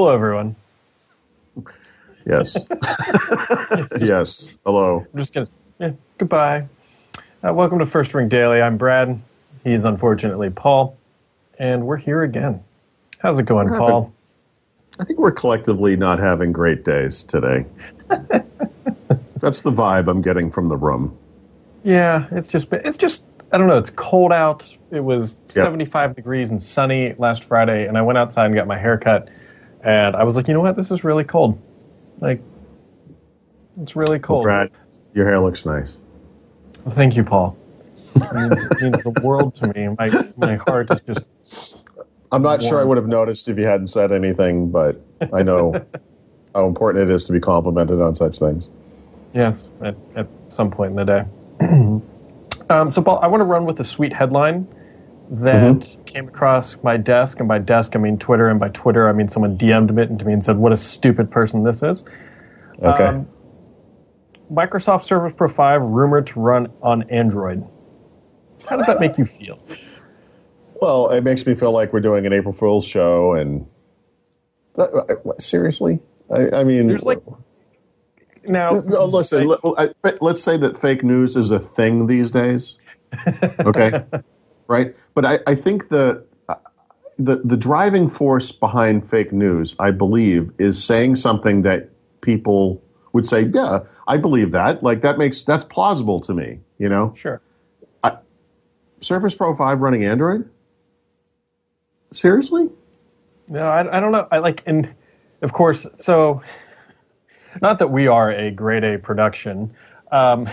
Hello, everyone. Yes. yes. Hello. I'm just gonna. Yeah. Goodbye. Uh, welcome to First Ring Daily. I'm Brad. He's unfortunately Paul, and we're here again. How's it going, Paul? I think we're collectively not having great days today. That's the vibe I'm getting from the room. Yeah, it's just been, it's just I don't know. It's cold out. It was 75 degrees and sunny last Friday, and I went outside and got my hair cut, and I was like, you know what? This is really cold. Like, it's really cold. Brad, your hair looks nice. Well, thank you, Paul. It means, it means the world to me. My my heart is just I'm not sure I would have noticed if you hadn't said anything, but I know how important it is to be complimented on such things. Yes, at, at some point in the day. um, so, Paul, I want to run with a sweet headline that came across my desk, and by desk I mean Twitter, and by Twitter I mean someone DM'd it into me and said, "What a stupid person this is." Okay. Um, Microsoft Surface Pro 5 rumored to run on Android. How does that make you feel? well, it makes me feel like we're doing an April Fool's show, and That- what, seriously, I, I mean, There's like now. No, listen. let, I, let's say that fake news is a thing these days. Okay, right? But I, I think the uh, the the driving force behind fake news, I believe, is saying something that people would say, "Yeah, I believe that. Like that makes that's plausible to me." You know, Sure. Surface Pro Five running Android. Seriously? No, I, I don't know. I like, and of course, so not that we are a grade A production, um,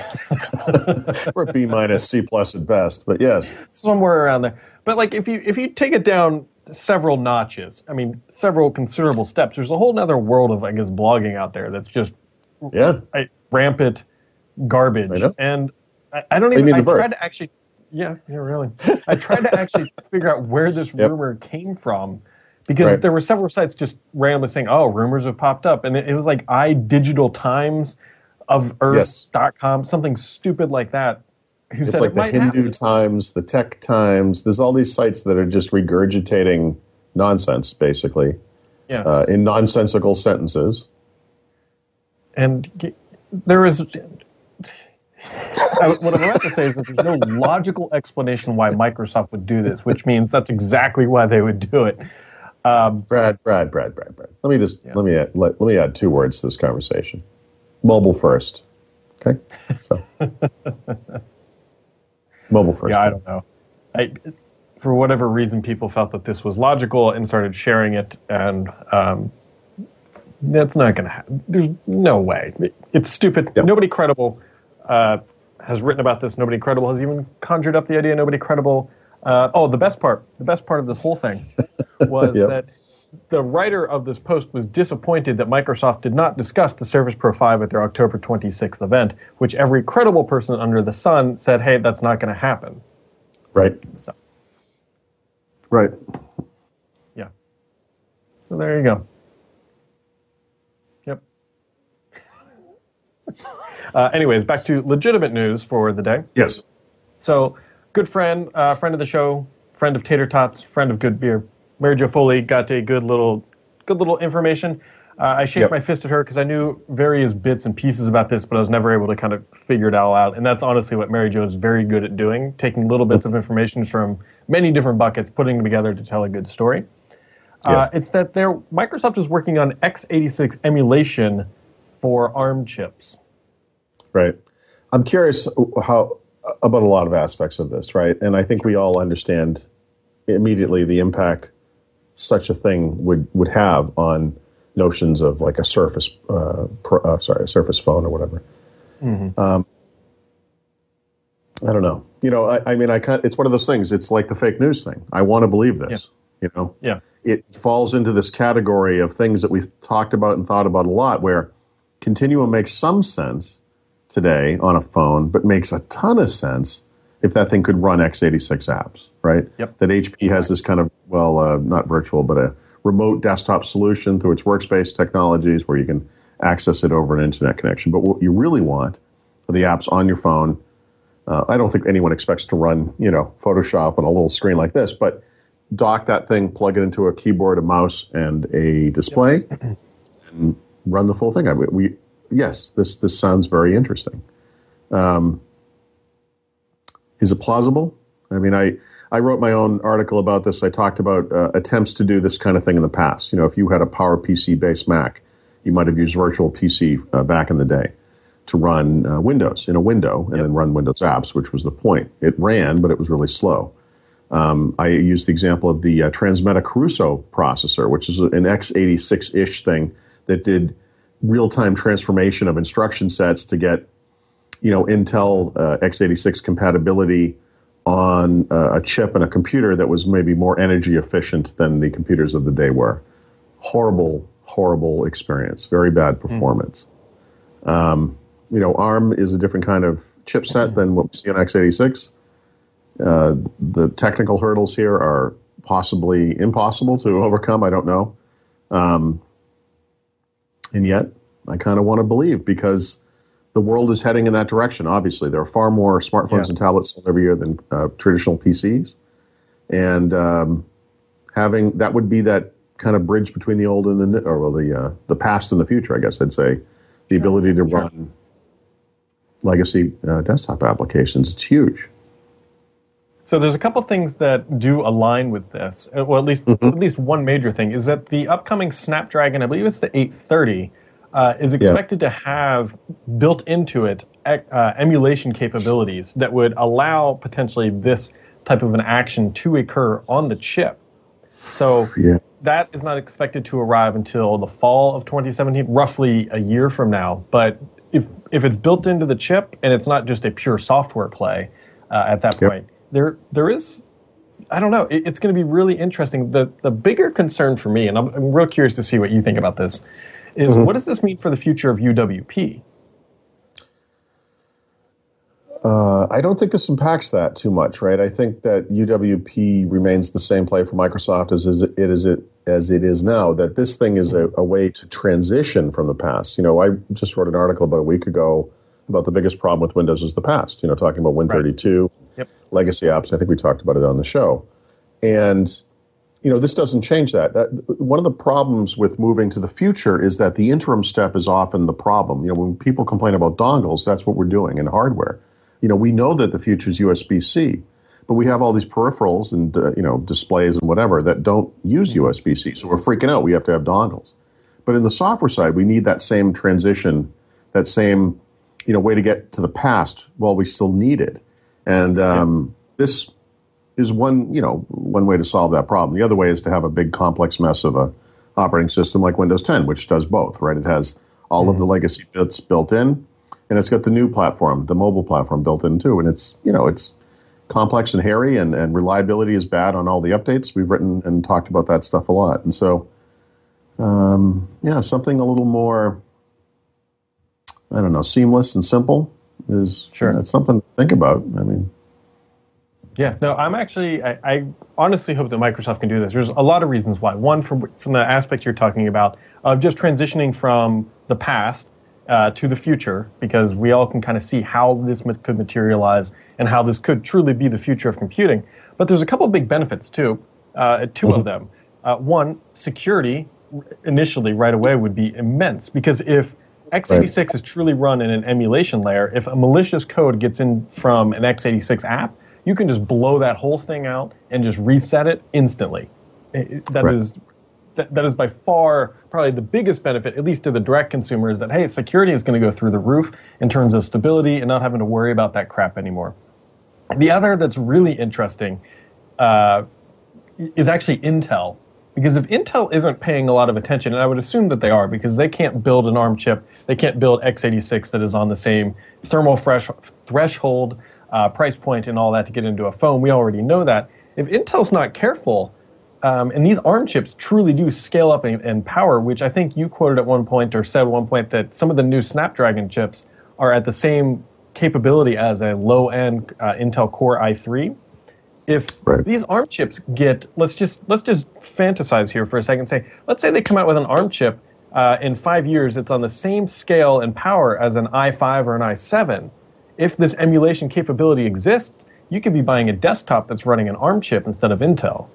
Or B minus, C plus at best. But yes, somewhere around there. But like, if you if you take it down several notches, I mean, several considerable steps, there's a whole other world of I guess blogging out there that's just yeah. I, rampant garbage. I. And I, I don't even. I tried to actually. Yeah, yeah, really. I tried to actually figure out where this Yep. rumor came from because Right. there were several sites just randomly saying, "Oh, rumors have popped up," and it, it was like i digital times of Earth.com, something stupid like that. Who It's said like it the might Hindu happen. Times, the Tech Times. There's all these sites that are just regurgitating nonsense, basically, Yes. uh, in nonsensical sentences. and there is. I, what I'm about to say is that there's no logical explanation why Microsoft would do this, which means that's exactly why they would do it. Um, Brad, Brad, Brad, Brad, Brad. Let me just Yeah. let me add, let, let me add two words to this conversation. Mobile first. Okay. So. Mobile first. Yeah, I don't know. I, for whatever reason, people felt that this was logical and started sharing it, and um, that's not going to happen. There's no way. It- it's stupid. Yep. Nobody credible uh, has written about this. Nobody credible has even conjured up the idea. Nobody credible. Uh, oh, the best part, the best part of this whole thing was Yep. that the writer of this post was disappointed that Microsoft did not discuss the Surface Pro 5 at their October 26th event, which every credible person under the sun said, hey, that's not going to happen. Right. So, Right. yeah. So there you go. Yep. uh, anyways, back to legitimate news for the day. Yes. So, good friend, uh, friend of the show, friend of Tater Tots, friend of good beer, Mary Jo Foley got a good little, good little information. Uh, I shake Yep. my fist at her because I knew various bits and pieces about this, but I was never able to kind of figure it all out. And that's honestly what Mary Jo is very good at doing, taking little bits of information from many different buckets, putting them together to tell a good story. Uh, Yeah. it's that their Microsoft is working on x86 emulation for ARM chips. Right. I'm curious how about a lot of aspects of this, right? And I think we all understand immediately the impact such a thing would would have on notions of like a Surface, uh, pro, uh, sorry, a Surface phone or whatever. Um, I don't know. You know, I, I mean, I can't, it's one of those things. It's like the fake news thing. I want to believe this. You know, Yeah. it falls into this category of things that we've talked about and thought about a lot where continuum makes some sense today on a phone, but makes a ton of sense if that thing could run x86 apps, right? Yep. That HP has this kind of, well, uh, not virtual, but a remote desktop solution through its workspace technologies where you can access it over an internet connection. But what you really want are the apps on your phone. Uh, I don't think anyone expects to run, you know, Photoshop on a little screen like this, but dock that thing, plug it into a keyboard, a mouse, and a display, yep. and run the full thing. I, we yes, this this sounds very interesting. Um, is it plausible? I mean, I I wrote my own article about this. I talked about uh, attempts to do this kind of thing in the past. You know, if you had a PowerPC based Mac, you might have used Virtual PC uh, back in the day to run uh, Windows in a window and yep. then run Windows apps, which was the point. It ran, but it was really slow. Um, I used the example of the uh, Transmeta Crusoe processor, which is an x86 ish thing that did real time transformation of instruction sets to get, you know, Intel uh, x86 compatibility on uh, a chip and a computer that was maybe more energy efficient than the computers of the day were. Horrible, horrible experience. Very bad hmm. performance. Mm. Um, you know, ARM is a different kind of chipset than what we see on x86. Uh, the technical hurdles here are possibly impossible to overcome. I don't know. Um, and yet, I kind of want to believe because the world is heading in that direction. Obviously, there are far more smartphones yeah. and tablets sold every year than uh, traditional PCs, and um, having that would be that kind of bridge between the old and the or well, the uh, the past and the future. I guess I'd say the ability to sure. run legacy uh, desktop applications. It's huge. So there's a couple things that do align with this. Uh, well, at least mm-hmm. at least one major thing is that the upcoming Snapdragon, I believe it's the 830, uh, is expected yeah. to have built into it uh, emulation capabilities that would allow potentially this type of an action to occur on the chip. So yeah. that is not expected to arrive until the fall of 2017, roughly a year from now. But if if it's built into the chip and it's not just a pure software play uh, at that yep. point, there there is I don't know. It, it's going to be really interesting. The the bigger concern for me, and I'm, I'm real curious to see what you think about this, is mm-hmm. what does this mean for the future of UWP? Uh, I don't think this impacts that too much, right? I think that UWP remains the same play for Microsoft as, as it is it as it is now. That this thing is a, a, way to transition from the past. You know, I just wrote an article about a week ago about the biggest problem with Windows is the past. You know, talking about Win32, right. yep. legacy apps. I think we talked about it on the show, and you know, this doesn't change that. that. One of the problems with moving to the future is that the interim step is often the problem. You know, when people complain about dongles, that's what we're doing in hardware you know, we know that the future is USB-C, but we have all these peripherals and uh, you know displays and whatever that don't use USB-C, so we're freaking out. We have to have dongles. But in the software side, we need that same transition, that same you know way to get to the past while we still need it. And um, this is one you know one way to solve that problem. The other way is to have a big complex mess of a operating system like Windows 10, which does both. Right? It has all mm-hmm. of the legacy bits built in and it's got the new platform, the mobile platform built in too. And it's you know it's complex and hairy, and, and reliability is bad on all the updates. We've written and talked about that stuff a lot, and so um, yeah, something a little more I don't know, seamless and simple is sure. That's something to think about. I mean. Yeah, no, I'm actually, I, I, honestly hope that Microsoft can do this. There's a lot of reasons why. One, from, from the aspect you're talking about of just transitioning from the past uh, to the future because we all can kind of see how this could materialize and how this could truly be the future of computing. But there's a couple big benefits too. Uh, 2 mm-hmm. of them. Uh, one, security initially right away would be immense because if x86 right. is truly run in an emulation layer, if a malicious code gets in from an x86 app, you can just blow that whole thing out and just reset it instantly. That right. is that, that is by far probably the biggest benefit, at least to the direct consumer, is that hey, security is going to go through the roof in terms of stability and not having to worry about that crap anymore. The other that's really interesting uh, is actually Intel. Because if Intel isn't paying a lot of attention, and I would assume that they are, because they can't build an ARM chip, they can't build x86 that is on the same thermal fresh, threshold, uh, price point, and all that to get into a phone. We already know that. If Intel's not careful, um, and these ARM chips truly do scale up in, in, power, which I think you quoted at one point or said at one point that some of the new Snapdragon chips are at the same capability as a low end uh, Intel Core i3. If right. these ARM chips get, let's just let's just fantasize here for a second. Say, let's say they come out with an ARM chip uh, in five years, it's on the same scale and power as an i5 or an i7 if this emulation capability exists, you could be buying a desktop that's running an ARM chip instead of Intel.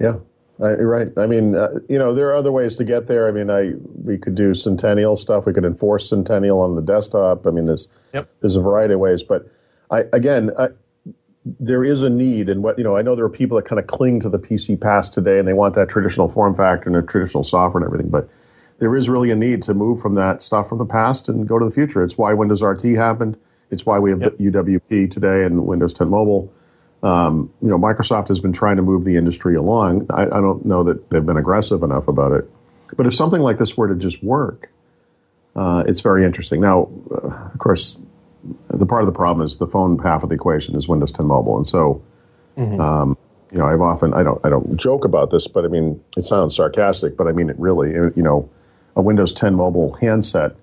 Yeah, I, right. I mean, uh, you know, there are other ways to get there. I mean, I we could do Centennial stuff. We could enforce Centennial on the desktop. I mean, there's yep. there's a variety of ways. But I again, I, there is a need, and what you know, I know there are people that kind of cling to the PC past today, and they want that traditional form factor and a traditional software and everything, but there is really a need to move from that stuff from the past and go to the future. It's why Windows RT happened. It's why we have Yep. UWP today and Windows 10 Mobile. Um, you know, Microsoft has been trying to move the industry along. I, I don't know that they've been aggressive enough about it. But if something like this were to just work, uh, it's very interesting. Now, uh, of course, the part of the problem is the phone half of the equation is Windows 10 Mobile, and so um, you know, I've often I don't I don't joke about this, but I mean it sounds sarcastic, but I mean it really. You know, a Windows 10 mobile handset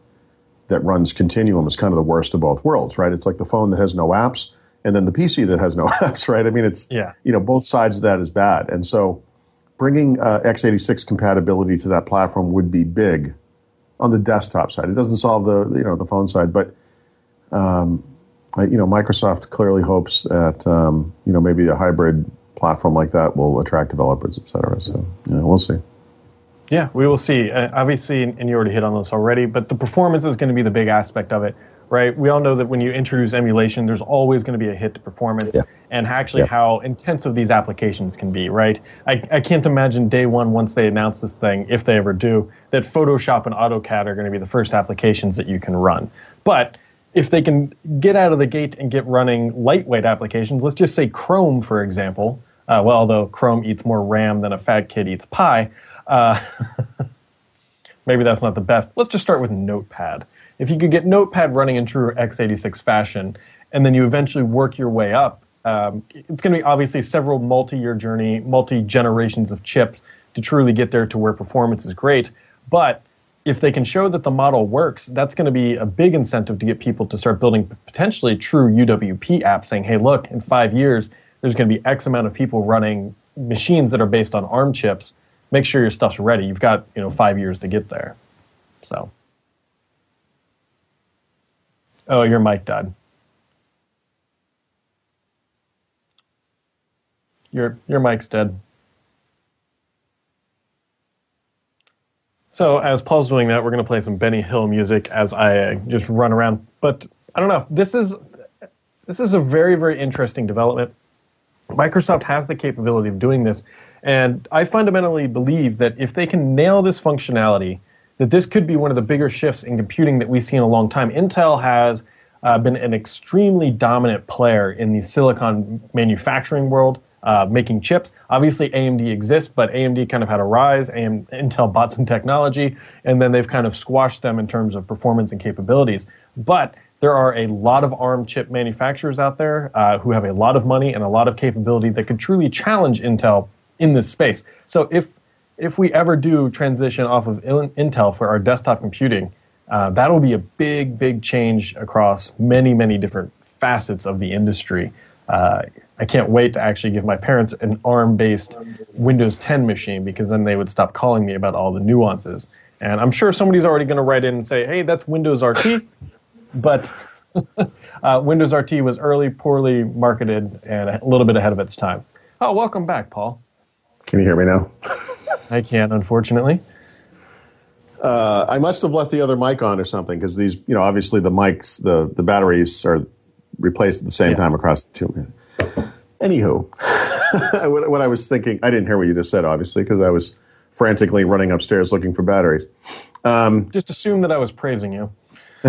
that runs Continuum is kind of the worst of both worlds, right? It's like the phone that has no apps, and then the PC that has no apps, right? I mean, it's Yeah. you know both sides of that is bad, and so bringing uh, x86 compatibility to that platform would be big on the desktop side. It doesn't solve the you know the phone side, but um, you know Microsoft clearly hopes that um, you know maybe a hybrid platform like that will attract developers, et cetera. So yeah, we'll see. Yeah, we will see. Uh, obviously, and you already hit on this already, but the performance is going to be the big aspect of it, right? We all know that when you introduce emulation, there's always going to be a hit to performance Yeah. and actually Yeah. how intensive these applications can be, right? I, I can't imagine day one, once they announce this thing, if they ever do, that Photoshop and AutoCAD are going to be the first applications that you can run. But if they can get out of the gate and get running lightweight applications, let's just say Chrome, for example. Uh, well, although Chrome eats more RAM than a fat kid eats pie, uh, maybe that's not the best. Let's just start with Notepad. If you could get Notepad running in true x86 fashion, and then you eventually work your way up, um, it's going to be obviously several multi-year journey, multi-generations of chips to truly get there to where performance is great. But if they can show that the model works, that's going to be a big incentive to get people to start building potentially true UWP apps saying, hey, look, in five years, there's going to be X amount of people running machines that are based on ARM chips. Make sure your stuff's ready. You've got, you know, five years to get there. So. Oh, your mic died. Your your mic's dead. So as Paul's doing that, we're going to play some Benny Hill music as I just run around. But I don't know. This is this is a very very interesting development. Microsoft has the capability of doing this, and I fundamentally believe that if they can nail this functionality, that this could be one of the bigger shifts in computing that we see in a long time. Intel has uh, been an extremely dominant player in the silicon manufacturing world, uh, making chips. Obviously, AMD exists, but AMD kind of had a rise. AM, Intel bought some technology, and then they've kind of squashed them in terms of performance and capabilities. But there are a lot of ARM chip manufacturers out there uh, who have a lot of money and a lot of capability that could truly challenge Intel in this space. So if if we ever do transition off of Intel for our desktop computing, uh, that'll be a big, big change across many, many different facets of the industry. Uh, I can't wait to actually give my parents an ARM-based Windows 10 machine because then they would stop calling me about all the nuances. And I'm sure somebody's already going to write in and say, "Hey, that's Windows RT," but uh, Windows RT was early, poorly marketed, and a little bit ahead of its time. Oh, welcome back, Paul. Can you hear me now? I can't, unfortunately. Uh, I must have left the other mic on or something because these, you know, obviously the mics, the the batteries are replaced at the same Yeah. time across the two. Anywho, what, what I was thinking, I didn't hear what you just said, obviously, because I was frantically running upstairs looking for batteries. Um, Just assume that I was praising you.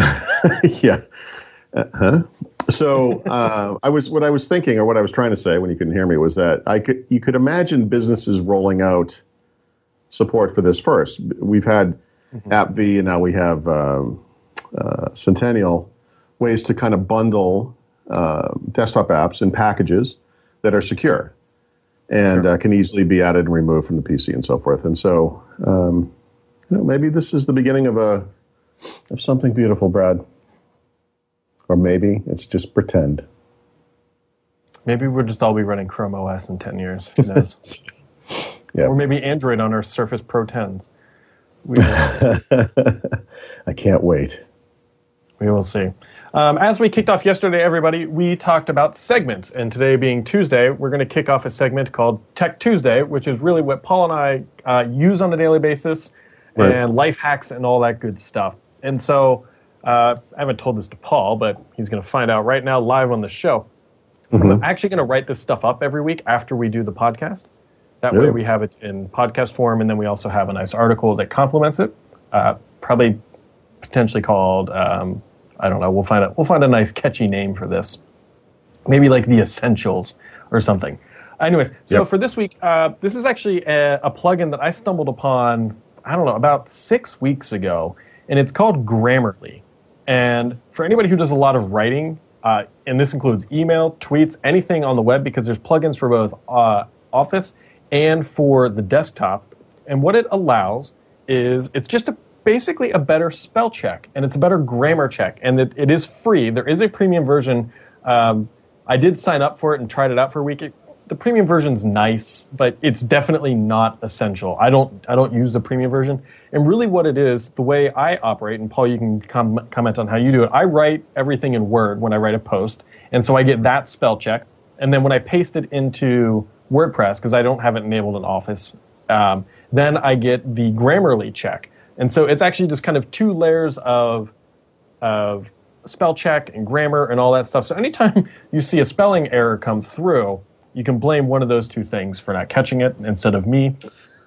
yeah. Uh, huh? So uh, I was what I was thinking, or what I was trying to say when you couldn't hear me, was that I could you could imagine businesses rolling out support for this first. We've had AppV, and now we have um, uh, Centennial ways to kind of bundle uh, desktop apps in packages that are secure and uh, can easily be added and removed from the PC and so forth. And so, um, you know, maybe this is the beginning of a of something beautiful, Brad. Or maybe it's just pretend. Maybe we'll just all be running Chrome OS in 10 years. Who knows? Yeah. Or maybe Android on our Surface Pro 10s. We I can't wait. We will see. Um, as we kicked off yesterday, everybody, we talked about segments. And today being Tuesday, we're going to kick off a segment called Tech Tuesday, which is really what Paul and I uh, use on a daily basis right. and life hacks and all that good stuff. And so uh, I haven't told this to Paul, but he's going to find out right now live on the show. Mm-hmm. I'm actually going to write this stuff up every week after we do the podcast. That way we have it in podcast form, and then we also have a nice article that complements it. Uh, probably potentially called um, I don't know. We'll find a we'll find a nice catchy name for this. Maybe like the essentials or something. Anyways, so yep. for this week, uh, this is actually a, a plugin that I stumbled upon. I don't know about six weeks ago, and it's called Grammarly. And for anybody who does a lot of writing, uh, and this includes email, tweets, anything on the web, because there's plugins for both uh, Office and for the desktop. And what it allows is it's just a basically a better spell check and it's a better grammar check and it, it is free there is a premium version um, i did sign up for it and tried it out for a week it, the premium version's nice but it's definitely not essential. I don't i don't use the premium version. And really what it is the way i operate and paul you can com- comment on how you do it i write everything in word when i write a post and so i get that spell check. And then when i paste it into wordpress because i don't have it enabled in office um, then i get the grammarly check. And so it's actually just kind of two layers of of spell check and grammar and all that stuff. So anytime you see a spelling error come through, you can blame one of those two things for not catching it instead of me.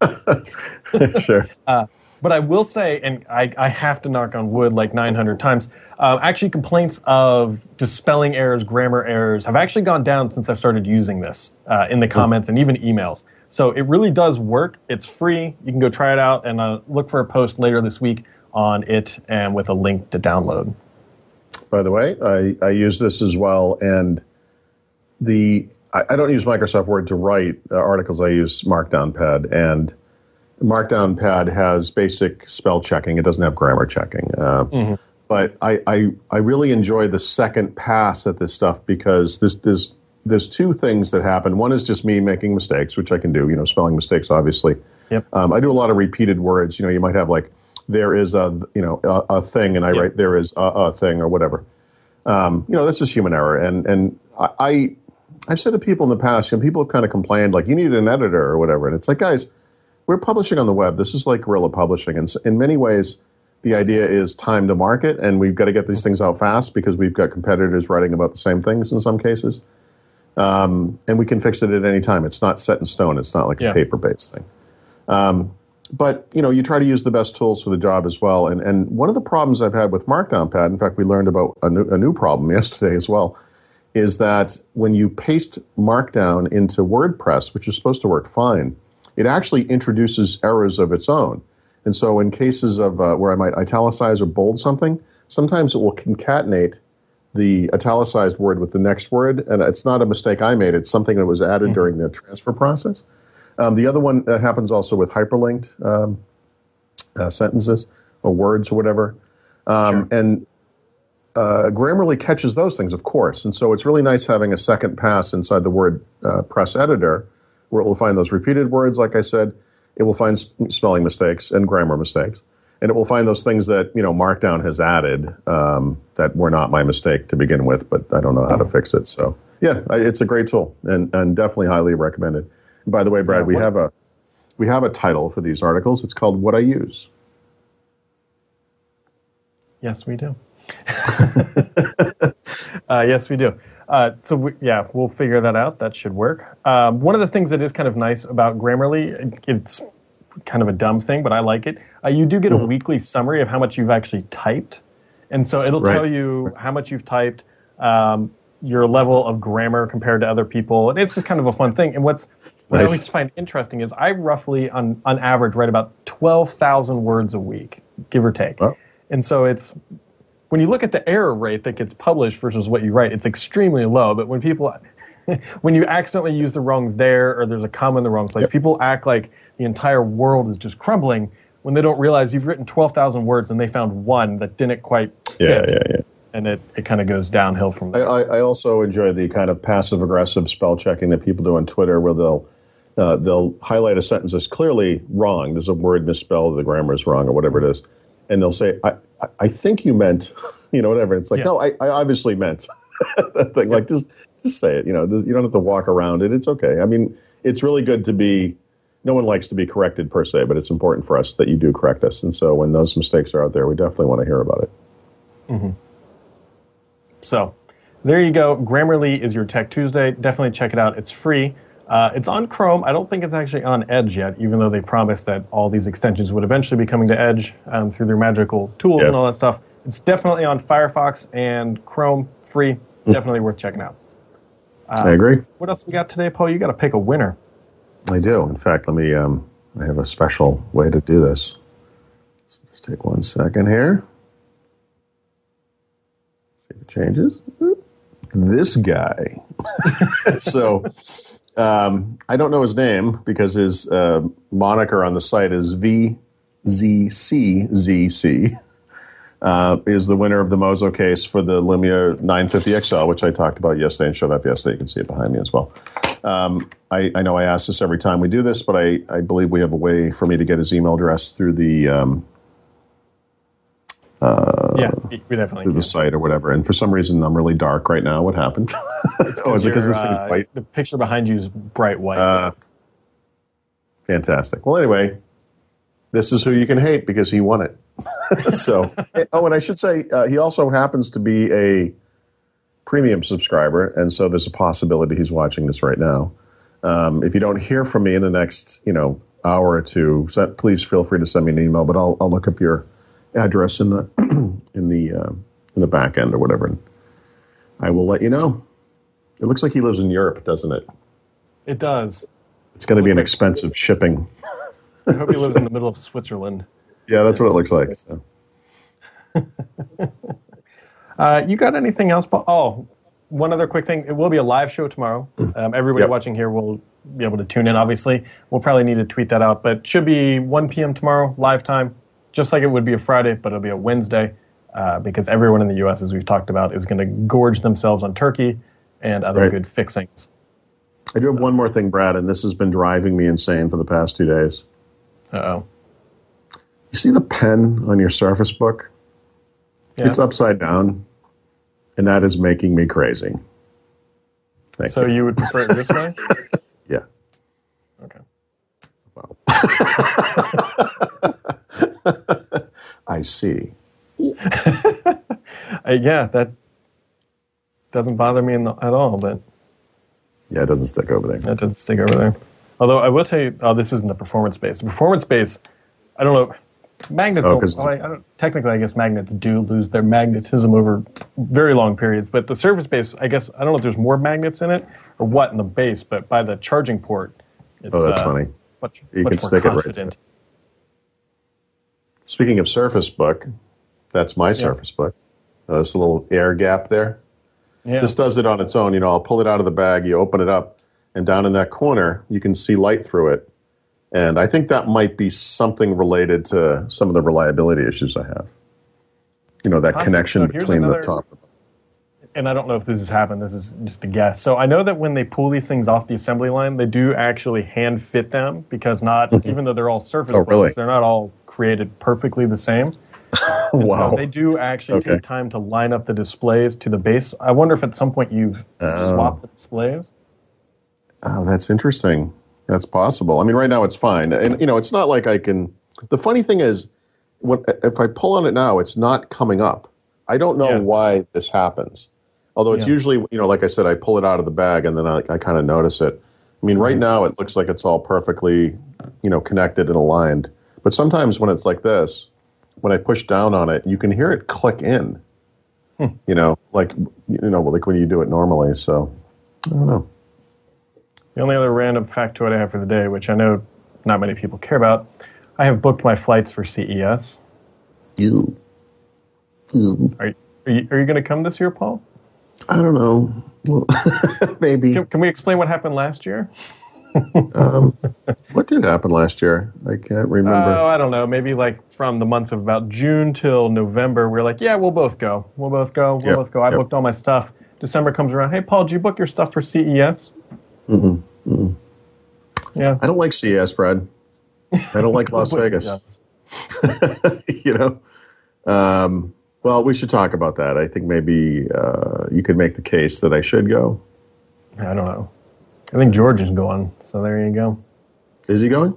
sure. Uh, but I will say, and I, I, have to knock on wood like 900 times, uh, actually complaints of just spelling errors, grammar errors have actually gone down since I've started using this uh, in the comments and even emails. So it really does work. It's free. You can go try it out and uh, look for a post later this week on it and with a link to download. By the way, I, I use this as well, and the I, I don't use Microsoft Word to write uh, articles. I use Markdown Pad, and Markdown Pad has basic spell checking. It doesn't have grammar checking. Uh, mm-hmm. But I, I I really enjoy the second pass at this stuff because this this there's two things that happen. One is just me making mistakes, which I can do. You know, spelling mistakes, obviously. Yep. Um, I do a lot of repeated words. You know, you might have like there is a you know a, a thing, and I yep. write there is a, a thing or whatever. Um, you know, this is human error, and and I, I have said to people in the past, you know, people have kind of complained like you need an editor or whatever, and it's like guys, we're publishing on the web. This is like guerrilla publishing, and in many ways. The idea is time to market, and we've got to get these things out fast because we've got competitors writing about the same things in some cases. Um, and we can fix it at any time. It's not set in stone. It's not like yeah. a paper based thing. Um, but you know, you try to use the best tools for the job as well. And and one of the problems I've had with Markdown Pad, in fact, we learned about a new, a new problem yesterday as well, is that when you paste Markdown into WordPress, which is supposed to work fine, it actually introduces errors of its own. And so, in cases of uh, where I might italicize or bold something, sometimes it will concatenate the italicized word with the next word, and it's not a mistake I made. It's something that was added mm-hmm. during the transfer process. Um, the other one that happens also with hyperlinked um, uh, sentences or words or whatever, um, sure. and uh, Grammarly catches those things, of course. And so it's really nice having a second pass inside the word uh, press editor, where it will find those repeated words. Like I said, it will find sp- spelling mistakes and grammar mistakes and it will find those things that you know Markdown has added um, that were not my mistake to begin with, but I don't know how to fix it. So yeah, it's a great tool and, and definitely highly recommended. And by the way, Brad, we have a we have a title for these articles. It's called "What I Use." Yes, we do. uh, yes, we do. Uh, so we, yeah, we'll figure that out. That should work. Um, one of the things that is kind of nice about Grammarly, it's kind of a dumb thing, but I like it. Uh, you do get a mm-hmm. weekly summary of how much you've actually typed, and so it'll right. tell you how much you've typed, um, your level of grammar compared to other people, and it's just kind of a fun thing. And what's what nice. I always find interesting is I roughly, on on average, write about twelve thousand words a week, give or take. And so it's when you look at the error rate that gets published versus what you write, it's extremely low. But when people when you accidentally use the wrong there or there's a comma in the wrong place, yep. people act like the entire world is just crumbling when they don't realize you've written 12,000 words and they found one that didn't quite yeah, fit. Yeah, yeah, yeah. And it, it kind of goes downhill from there. I, I also enjoy the kind of passive aggressive spell checking that people do on Twitter where they'll uh, they'll highlight a sentence that's clearly wrong. There's a word misspelled, the grammar is wrong, or whatever it is. And they'll say, I, I think you meant, you know, whatever. It's like, Yeah. no, I, I obviously meant that thing. Like, just just say it. You know, this, you don't have to walk around it. It's okay. I mean, it's really good to be. No one likes to be corrected per se, but it's important for us that you do correct us. And so when those mistakes are out there, we definitely want to hear about it. Mm-hmm. So there you go. Grammarly is your Tech Tuesday. Definitely check it out. It's free. Uh, it's on Chrome. I don't think it's actually on Edge yet, even though they promised that all these extensions would eventually be coming to Edge um, through their magical tools Yeah. and all that stuff. It's definitely on Firefox and Chrome, free. Definitely worth checking out. I agree. What else we got today, Paul? You got to pick a winner. I do. In fact, let me. Um, I have a special way to do this. Just take one second here. See if it changes. This guy. so, um, I don't know his name because his uh, moniker on the site is VZCZC. Uh, is the winner of the Mozo case for the Lumia 950 XL, which I talked about yesterday and showed up yesterday. You can see it behind me as well. Um, I, I know I ask this every time we do this, but I, I believe we have a way for me to get his email address through the um, yeah, we definitely through can. the site or whatever. And for some reason, I'm really dark right now. What happened? oh, is it because this thing's uh, white? The picture behind you is bright white. Uh, fantastic. Well, anyway, this is who you can hate because he won it. so, oh, and I should say, uh, he also happens to be a premium subscriber, and so there's a possibility he's watching this right now. Um, if you don't hear from me in the next, you know, hour or two, se- please feel free to send me an email. But I'll, I'll look up your address in the in the uh, in the back end or whatever, and I will let you know. It looks like he lives in Europe, doesn't it? it does. It's going to be an like- expensive shipping. I hope he lives in the middle of Switzerland. Yeah, that's what it looks like. So. Uh, you got anything else? Paul? Oh, one other quick thing. It will be a live show tomorrow. Um, everybody Yep. watching here will be able to tune in. Obviously, we'll probably need to tweet that out, but should be 1 p.m. tomorrow, live time, just like it would be a Friday, but it'll be a Wednesday uh, because everyone in the U.S., as we've talked about, is going to gorge themselves on turkey and other Right. good fixings. I do have one more thing, Brad, and this has been driving me insane for the past two days. Uh oh. You see the pen on your Surface Book? Yeah. It's upside down, and that is making me crazy. Thank so you. you would prefer it this way? Yeah. Okay. Wow. I see. Uh, yeah, that doesn't bother me in the, at all, but Yeah, it doesn't stick over there. It doesn't stick over there. Although I will tell you, oh, this isn't the performance base. The performance base, I don't know. Magnets, Oh, don't, I, I don't, technically, I guess magnets do lose their magnetism over very long periods. But the surface base, I guess, I don't know if there's more magnets in it or what in the base, but by the charging port, it's Oh, that's uh, funny. much, You much can more stick it right confident. Speaking of Surface Book, that's my Surface Book. Uh, this little air gap there. yeah. This does it on its own. You know, I'll pull it out of the bag, you open it up, and down in that corner, you can see light through it. And I think that might be something related to some of the reliability issues I have. You know, that connection So between another- the top. and I don't know if this has happened. This is just a guess. So I know that when they pull these things off the assembly line, they do actually hand fit them because not mm-hmm. even though they're all surface Oh, books, really? they're not all created perfectly the same. Wow. So they do actually Okay. take time to line up the displays to the base. I wonder if at some point you've Oh. swapped the displays. Oh, that's interesting. That's possible. I mean, right now it's fine, and you know, it's not like I can. The funny thing is, when, if I pull on it now, it's not coming up. I don't know Yeah. why this happens. Although it's Yeah. usually, you know, like I said, I pull it out of the bag and then I, I kind of notice it. I mean, Mm-hmm. right now it looks like it's all perfectly, you know, connected and aligned. But sometimes when it's like this, when I push down on it, you can hear it click in. Hmm. You know, like you know, like when you do it normally. So I don't know. The only other random factoid I have for the day, which I know not many people care about, I have booked my flights for CES. You. You. Are you, are you, are you going to come this year, Paul? I don't know. Well, maybe. Can, can we explain what happened last year? Um, what did happen last year? I can't remember. Oh, I don't know. Maybe like from the months of about June till November, we're like, yeah, we'll both go. We'll both go. We'll Yep, both go. I yep. booked all my stuff. December comes around. Hey, Paul, did you book your stuff for CES? Mhm, mhm. Yeah. I don't like CES, Brad. I don't like Las Vegas. You know, um, Well, we should talk about that. I think maybe uh, you could make the case that I should go. I don't know. I think George is going, so there you go. Is he going?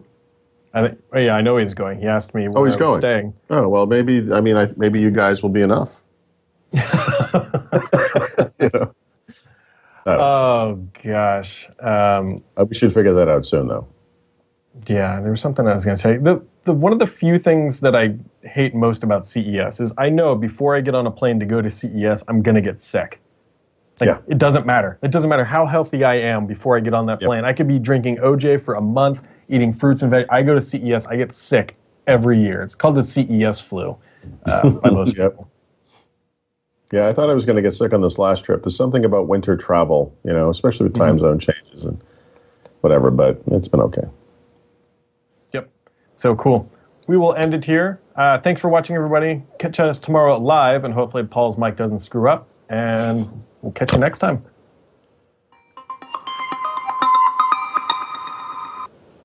I think. Oh yeah, I know he's going. He asked me. Oh, he's I was going. Staying. Oh well, maybe. I mean, I, maybe you guys will be enough. you know? Oh gosh. Um, Uh, we should figure that out soon, though. Yeah, there was something I was going to say. The the one of the few things that I hate most about CES is I know before I get on a plane to go to CES, I'm going to get sick. Like, Yeah. It doesn't matter. It doesn't matter how healthy I am before I get on that Yep. plane. I could be drinking OJ for a month, eating fruits and veg. I go to CES, I get sick every year. It's called the CES flu uh, by most Yep. people. Yeah, I thought I was going to get sick on this last trip. There's something about winter travel, you know, especially with time zone changes and whatever. But it's been okay. So cool. We will end it here. Uh, thanks for watching, everybody. Catch us tomorrow live, and hopefully Paul's mic doesn't screw up. And we'll catch you next time.